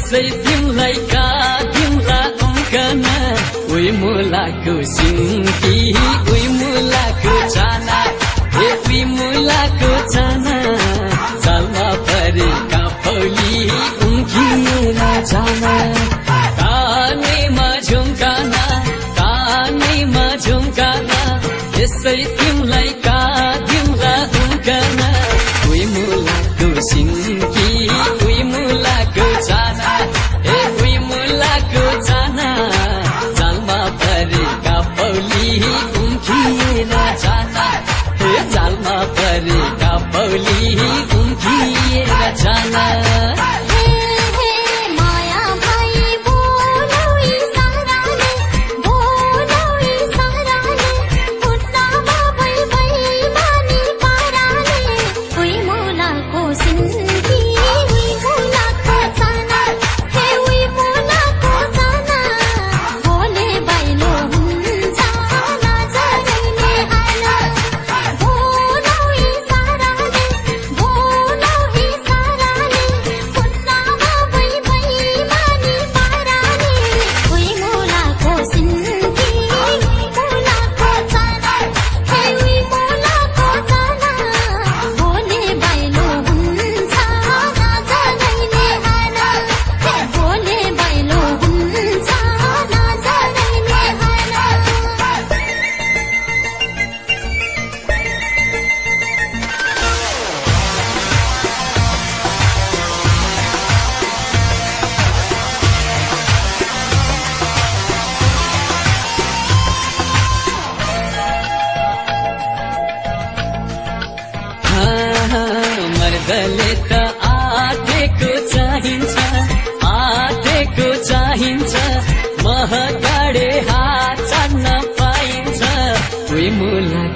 यसै तिमलाई का तिम्रा अङ्कन उही मुलाको सिङ्की उही मुलाको चाना हे उही मुलाको चाना जालमा परेका फौली उम्किएर जाना कानैमा झुम्काना कानैमा झुम्काना यसै उम्किएर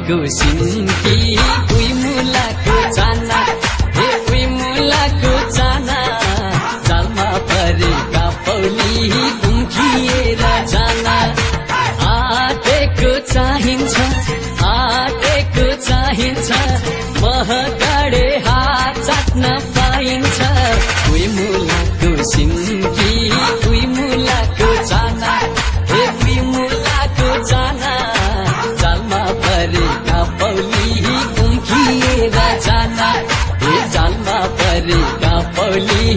मुलाको सिन्की उही मुलाको चाना हे उही मुलाको चाना। जालमा परेका पौली उम्किएर जाना। आटेको चाहिन्छ आटेको चाहिन्छ। महकाडे हात चाट्न पाइन्छ। उही मुलाको सिन्की उम्किएर जाना हे जालमा परेका पौली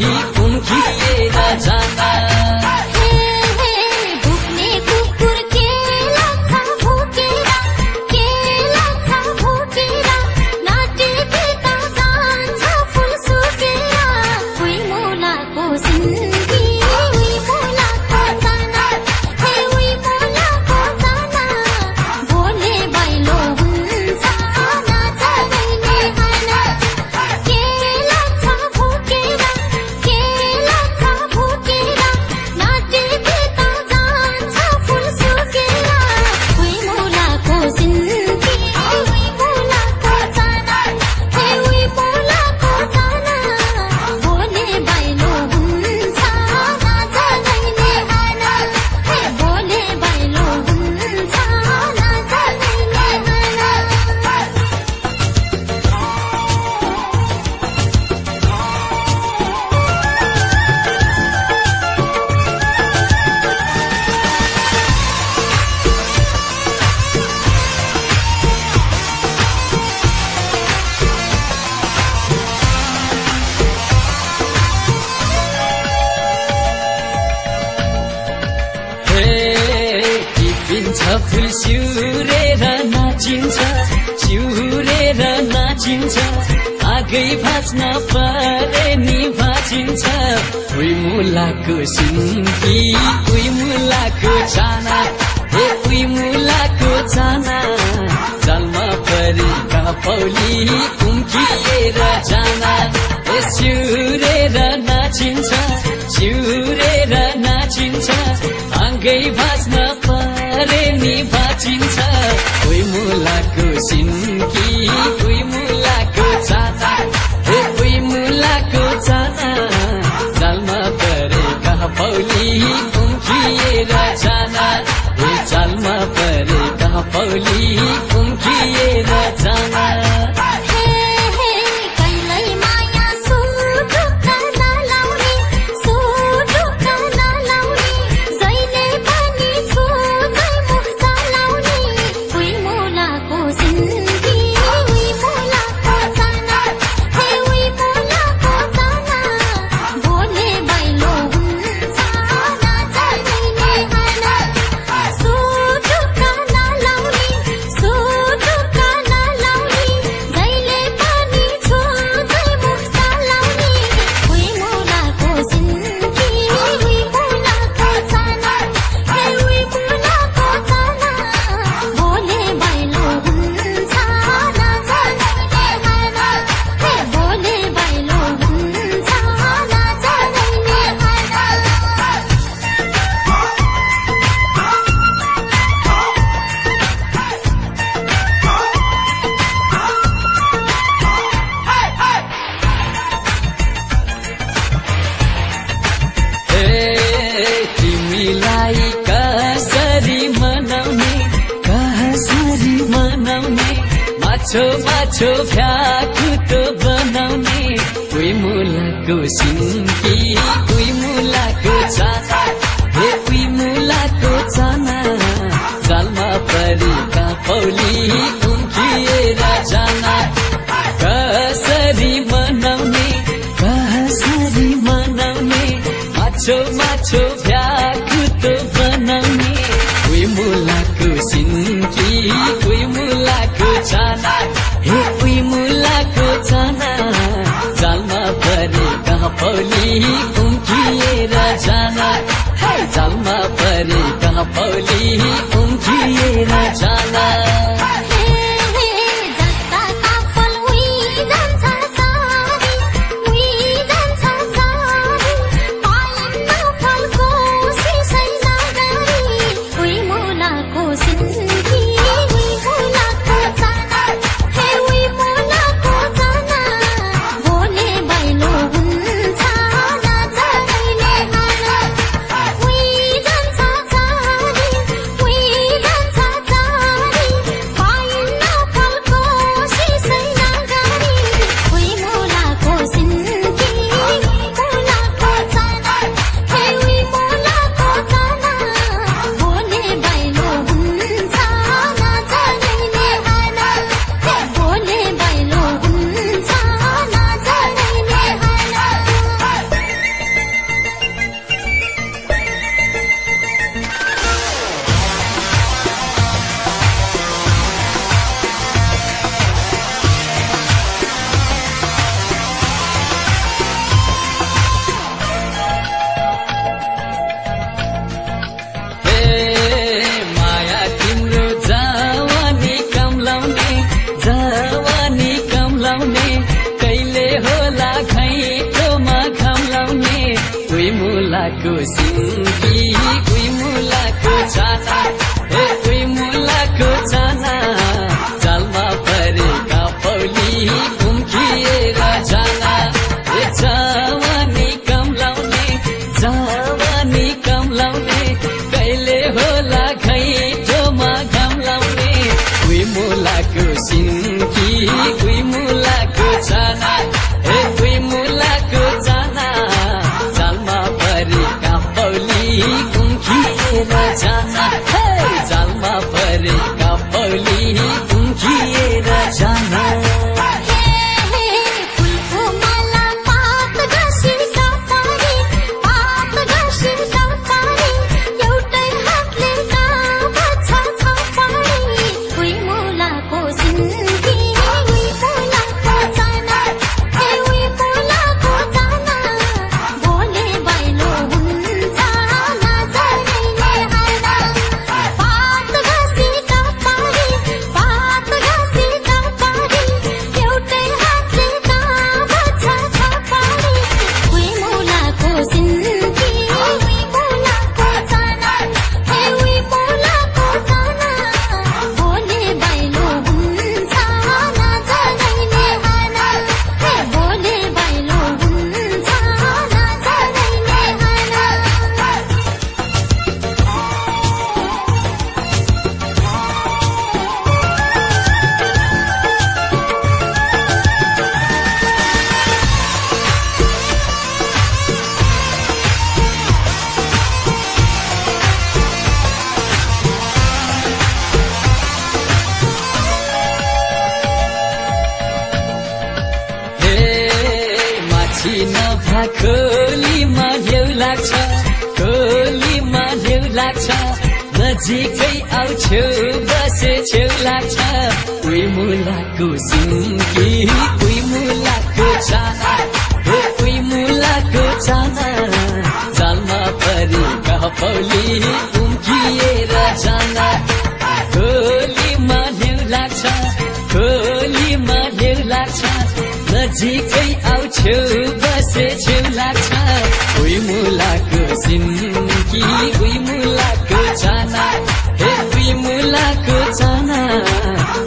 फुल सिउरेर नाचिन्छ सिउरेर नाचिन्छ आगै भाँच्न परे नि भाँचिन्छ उही मुलाको सिन्की उही मुलाको चाना हे उही मुलाको चाना। जलमा परेका पौली उम्किएर जाना हे सिउरेर नाचिन्छ सिउरेर नाचिन्छ आँगै मुलाको सिन्की उही मुलाको चाना हे उही मुलाको चाना जालमा परेका पौली उम्किएर जाना हे जालमा परेका पौली उम्किएर होली कुम्किएर जान। कसरी मनाउने कसरी मनाउने माछो माछो भ्याकुतो बनाउने। कोही मुलाको सिन्की कोही मुलाको जाना हे कोही मुलाको छाना जालमा परे कहाँपौली कुम्किएर जान। जालमा परे कहाँपौली जान। मुलाको सिम्पी कुइ मुलाको छाना ए कुइ मुलाको छाना जालमा परेका पौली घुम्किएर जाना जालमा परेका पौली उम्किए नजिकै आउँछु बसे छेउ लाग्छ। कोही मुलाको सिङ्की कोही मुलाको चाना कोही मुलाको चाना। चालमा परि कपौली उम्किएर जाना। खोलीमा ढेउ लाग्छ खोलीमा ढेउ लाग्छ। नजिकै आउँछु बसे छेउ लाग्छ। कोही मुलाको सिङ्की कोही मुला छाना हे मुलाको छाना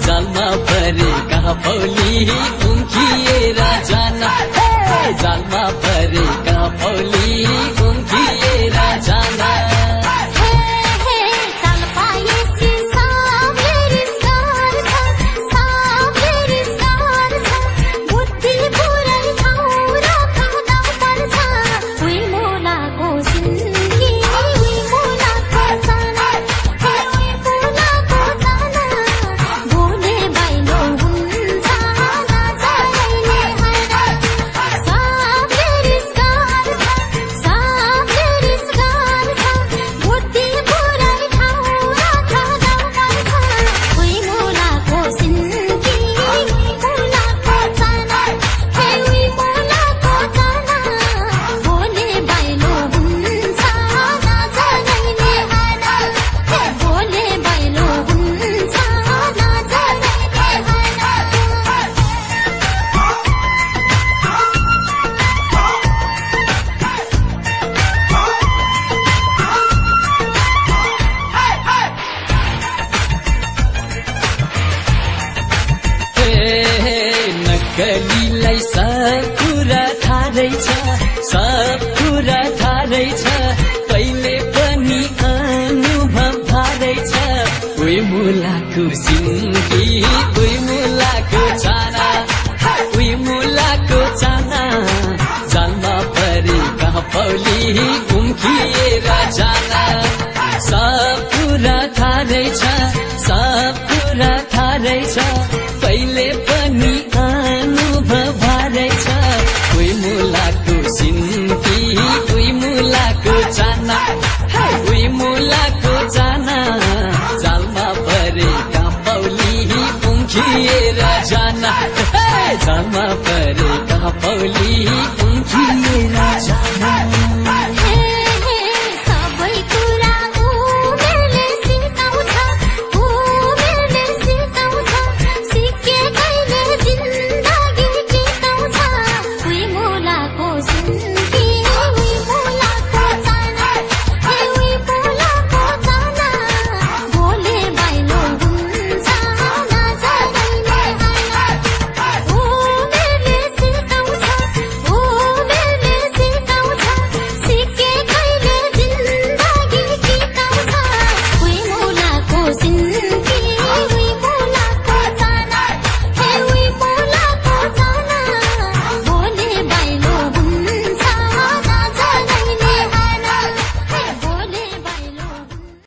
जालमा परेका पौली कुम्किएर जाना जालमा परेका पौली कुम्किएर जाना रहेछ जालमा परेका पौली उम्किएर जाना